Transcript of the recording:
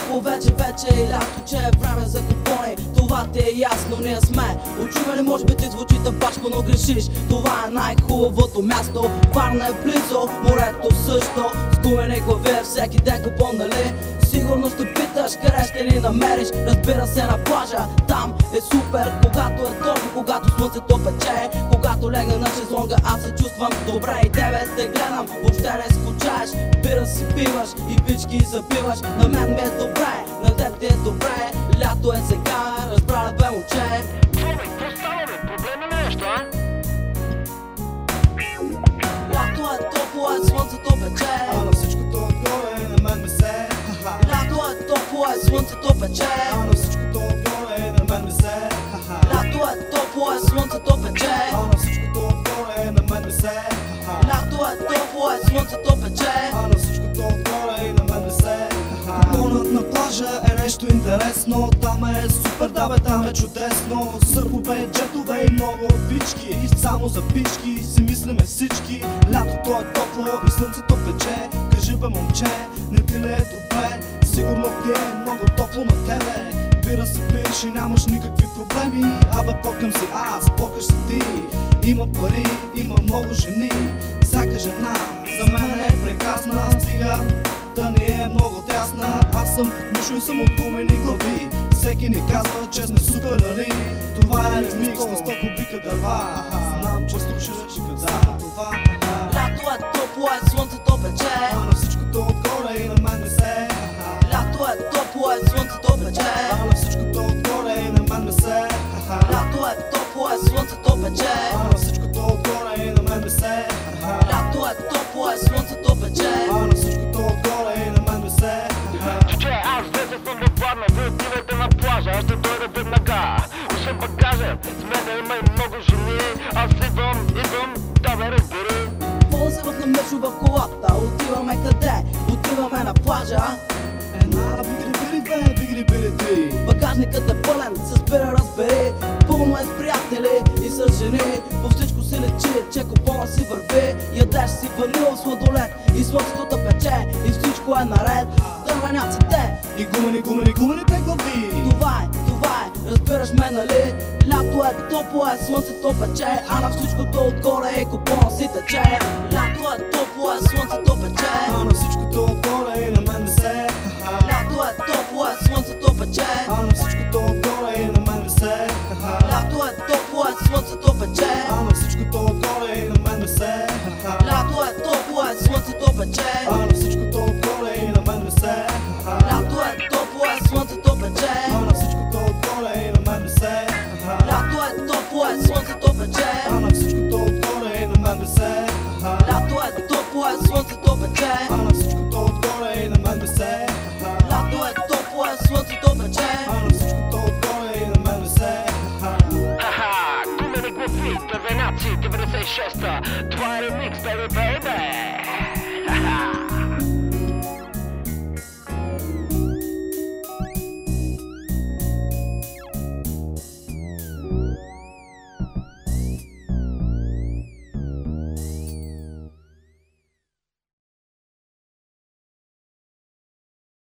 е толкова вече, и лято, че е време за купони Това ти е ясно, ние сме. Очуване може би ти звучи тъпачко, но грешиш. Това е най-хубавото място Варна е близо, морето също. С глави е всеки ден купон, нали? Сигурно ще питаш къде ще ни намериш. Разбира се на плажа, там е супер. Когато е топло, когато слънцето пече Когато легна на шезлонга, аз се чувствам добре. И тебе те гледам, въобще не скучаеш Бира си пиваш и бички забиваш На мен ми е добре, на теб ти е добре Лято е сега, разбрала бе момче Боби, какво става бе? Проблема нещо, а? Лято е топло, е слънцето пече А на всичкото отгоре на мен ме се. Лято е топло, е слънцето пече А на всичкото отгоре на мен ме се. Лято е топло, е слънцето пече А на всичкото отгоре на мен ме се. Лято е топло, е слънцето пече интересно Там е супер, да бе, там е чудесно. Сърфове, джетове и много бички. Само за пички си мислиме всички. Лятото е топло и слънцето пече. Кажи бе момче, не ти ли е добре? Сигурно ти е много топло на тебе. Бира се пиеш и нямаш никакви проблеми. Абе покъм си аз, покъж си ти. Има пари, има много жени. Всяка жена за мен е прекрасна. Стига да ни е много тясна съм мишо и съм от гумени глави. Всеки ни казва, че сме супер, нали? Това е ремикс на 100 кубика дърва. Знам, че слушаш да, това. Лято е топло, е слънцето пече. А на всичкото отгоре и на мен не се. Лято е топло, е слънцето пече. А на всичкото отгоре и на мен не се. Лято е топло, е слънцето пече. А на всичкото с мен има и много жени. Аз идвам, идвам, да ме разбери. Ползвах на мъжо в колата. Отиваме къде? Отиваме на плажа. Една бигри бири две, бигри бири три. Багажникът е пълен, с бира разбери. Пълно е с приятели и с жени. По всичко си лечи, че купона си върви. Ядеш си ванил сладолет И да пече И всичко е наред. Дървеняците! И гумени, гумени, гумените глави Това е, това е, разбираш ме нали Лято е топло, е слънцето пече А на всичкото отгоре и купона си тече Лято е топло, е слънцето пече А на всичкото отгоре и на мен не се Лято е топло, е слънцето пече А на всичкото отгоре и на мен не се Лято е топло, е слънцето пече А на всичкото отгоре и на мен не се Лято е топло, е слънцето пече А на всичкото вече А на всичкото отгоре и на мен весе Лято е топло, е слънцето пече. А на всичкото отгоре и на мен весе Лято е топло, е слънцето пече. А на всичкото отгоре и на мен весе Аха, гумени глави, първенаци, 96-та Това е ремикс, бебе, бебе. Ха-ха